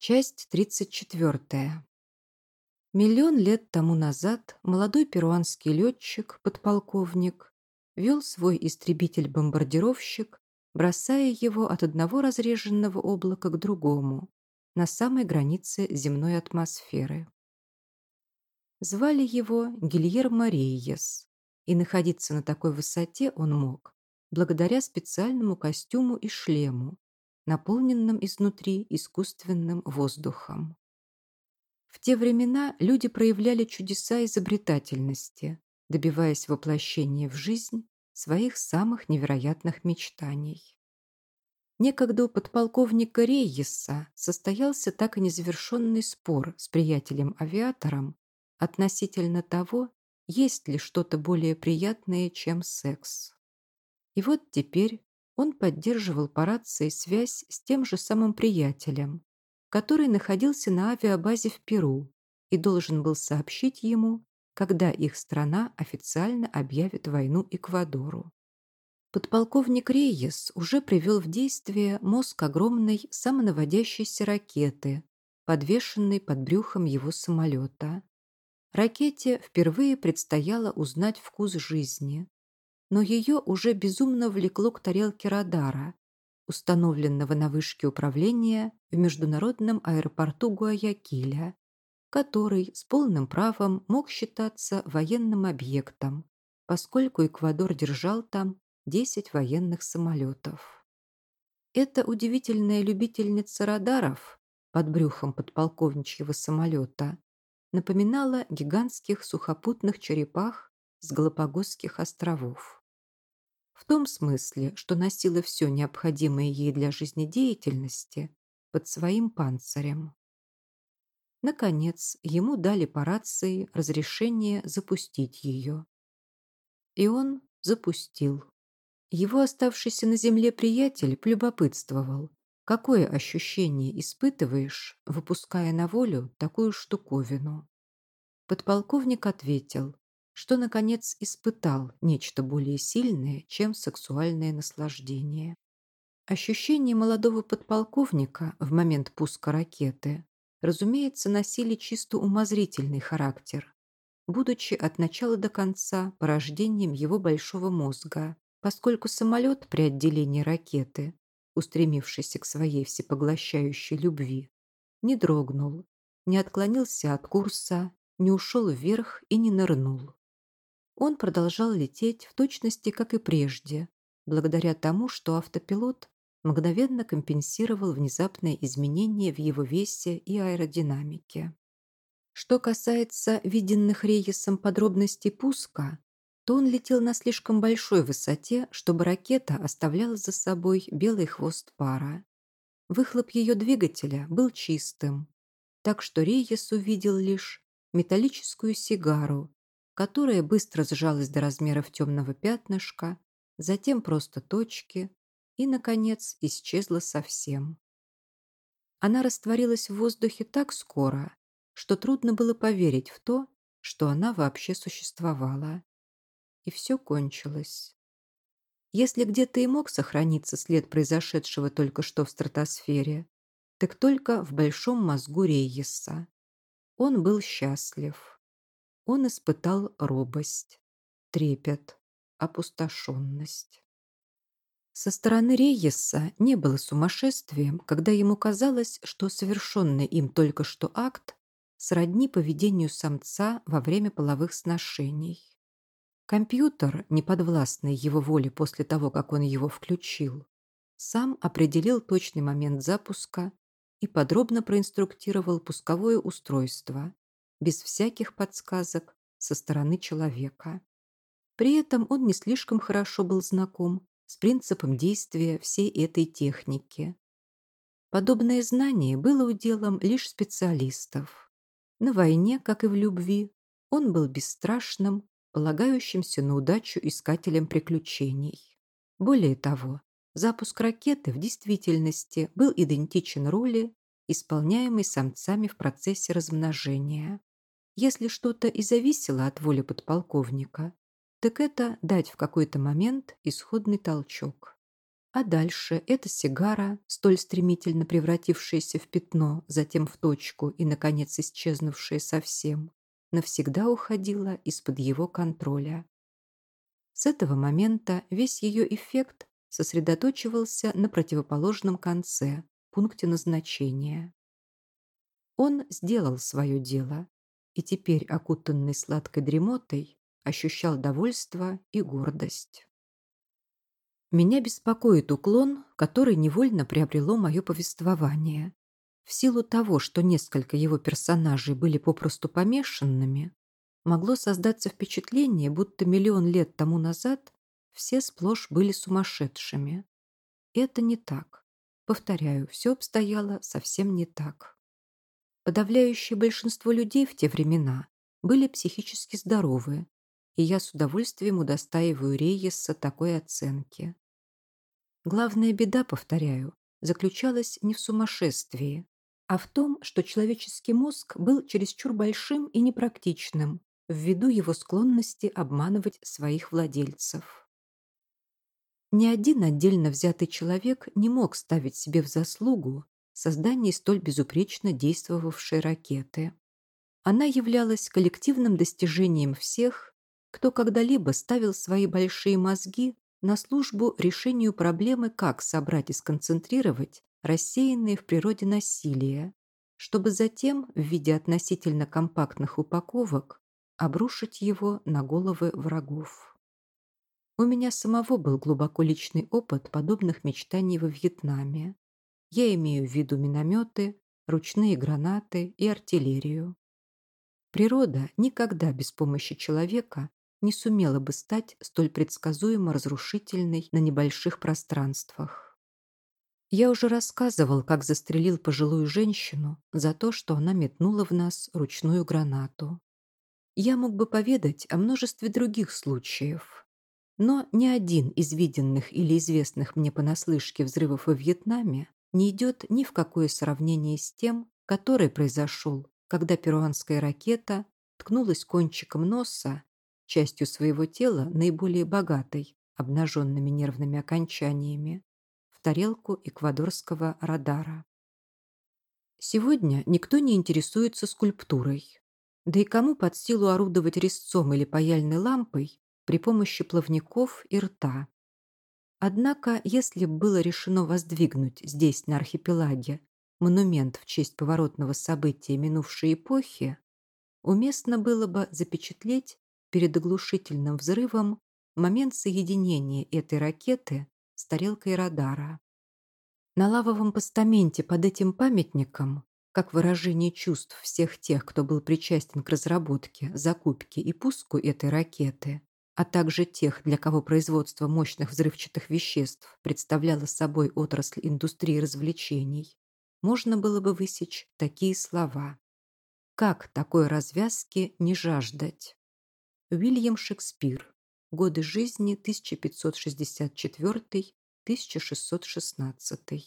Часть 34. Миллион лет тому назад молодой перуанский летчик, подполковник, вел свой истребитель-бомбардировщик, бросая его от одного разреженного облака к другому, на самой границе земной атмосферы. Звали его Гильермо Рейес, и находиться на такой высоте он мог благодаря специальному костюму и шлему, наполненном изнутри искусственным воздухом. В те времена люди проявляли чудеса изобретательности, добиваясь воплощения в жизнь своих самых невероятных мечтаний. Некогда у подполковника Рейеса состоялся так и незавершенный спор с приятелем-авиатором относительно того, есть ли что-то более приятное, чем секс. И вот теперь он поддерживал по рации связь с тем же самым приятелем, который находился на авиабазе в Перу и должен был сообщить ему, когда их страна официально объявит войну Эквадору. Подполковник Рейес уже привел в действие мозг огромной самонаводящейся ракеты, подвешенной под брюхом его самолета. Ракете впервые предстояло узнать вкус жизни, но ее уже безумно влекло к тарелке радара, установленного на вышке управления в международном аэропорту Гуаякиля, который с полным правом мог считаться военным объектом, поскольку Эквадор держал там 10 военных самолетов. Эта удивительная любительница радаров под брюхом подполковничьего самолета напоминала гигантских сухопутных черепах с Галапагосских островов. В том смысле, что носила все необходимое ей для жизнедеятельности под своим панцирем. Наконец, ему дали по рации разрешение запустить ее. И он запустил. Его оставшийся на земле приятель полюбопытствовал, какое ощущение испытываешь, выпуская на волю такую штуковину. Подполковник ответил, что, наконец, испытал нечто более сильное, чем сексуальное наслаждение. Ощущения молодого подполковника в момент пуска ракеты, разумеется, носили чисто умозрительный характер, будучи от начала до конца порождением его большого мозга, поскольку самолет при отделении ракеты, устремившийся к своей всепоглощающей любви, не дрогнул, не отклонился от курса, не ушел вверх и не нырнул. Он продолжал лететь в точности, как и прежде, благодаря тому, что автопилот мгновенно компенсировал внезапные изменения в его весе и аэродинамике. Что касается виденных Рейесом подробностей пуска, то он летел на слишком большой высоте, чтобы ракета оставляла за собой белый хвост пара. Выхлоп ее двигателя был чистым, так что Рейес увидел лишь металлическую сигару, которая быстро сжалась до размеров темного пятнышка, затем просто точки и, наконец, исчезла совсем. Она растворилась в воздухе так скоро, что трудно было поверить в то, что она вообще существовала. И все кончилось. Если где-то и мог сохраниться след произошедшего только что в стратосфере, так только в большом мозгу Рейеса. Он был счастлив он испытал робость, трепет, опустошенность. Со стороны Рейеса не было сумасшествием, когда ему казалось, что совершенный им только что акт сродни поведению самца во время половых сношений. Компьютер, неподвластный его воле после того, как он его включил, сам определил точный момент запуска и подробно проинструктировал пусковое устройство, без всяких подсказок со стороны человека. При этом он не слишком хорошо был знаком с принципом действия всей этой техники. Подобное знание было уделом лишь специалистов. На войне, как и в любви, он был бесстрашным, полагающимся на удачу искателем приключений. Более того, запуск ракеты в действительности был идентичен роли, исполняемой самцами в процессе размножения. Если что-то и зависело от воли подполковника, так это дать в какой-то момент исходный толчок. А дальше эта сигара, столь стремительно превратившаяся в пятно, затем в точку и, наконец, исчезнувшая совсем, навсегда уходила из-под его контроля. С этого момента весь ее эффект сосредоточивался на противоположном конце, пункте назначения. Он сделал свое дело, и теперь, окутанный сладкой дремотой, ощущал довольство и гордость. Меня беспокоит уклон, который невольно приобрело мое повествование. В силу того, что несколько его персонажей были попросту помешанными, могло создаться впечатление, будто миллион лет тому назад все сплошь были сумасшедшими. Это не так. Повторяю, все обстояло совсем не так. Подавляющее большинство людей в те времена были психически здоровы, и я с удовольствием удостаиваю Рейеса такой оценки. Главная беда, повторяю, заключалась не в сумасшествии, а в том, что человеческий мозг был чересчур большим и непрактичным ввиду его склонности обманывать своих владельцев. Ни один отдельно взятый человек не мог ставить себе в заслугу создание столь безупречно действовавшей ракеты. Она являлась коллективным достижением всех, кто когда-либо ставил свои большие мозги на службу решению проблемы, как собрать и сконцентрировать рассеянные в природе насилия, чтобы затем в виде относительно компактных упаковок обрушить его на головы врагов. У меня самого был глубоко личный опыт подобных мечтаний во Вьетнаме. Я имею в виду минометы, ручные гранаты и артиллерию. Природа никогда без помощи человека не сумела бы стать столь предсказуемо разрушительной на небольших пространствах. Я уже рассказывал, как застрелил пожилую женщину за то, что она метнула в нас ручную гранату. Я мог бы поведать о множестве других случаев, но ни один из виденных или известных мне понаслышке взрывов во Вьетнаме не идет ни в какое сравнение с тем, который произошел, когда перуанская ракета ткнулась кончиком носа, частью своего тела наиболее богатой, обнаженными нервными окончаниями, в тарелку эквадорского радара. Сегодня никто не интересуется скульптурой. Да и кому под силу орудовать резцом или паяльной лампой, при помощи плавников и рта. Однако, если было решено воздвигнуть здесь, на архипелаге, монумент в честь поворотного события минувшей эпохи, уместно было бы запечатлеть перед оглушительным взрывом момент соединения этой ракеты с тарелкой радара. На лавовом постаменте под этим памятником, как выражение чувств всех тех, кто был причастен к разработке, закупке и пуску этой ракеты, а также тех, для кого производство мощных взрывчатых веществ представляло собой отрасль индустрии развлечений, можно было бы высечь такие слова. Как такой развязки не жаждать? Уильям Шекспир. Годы жизни 1564-1616.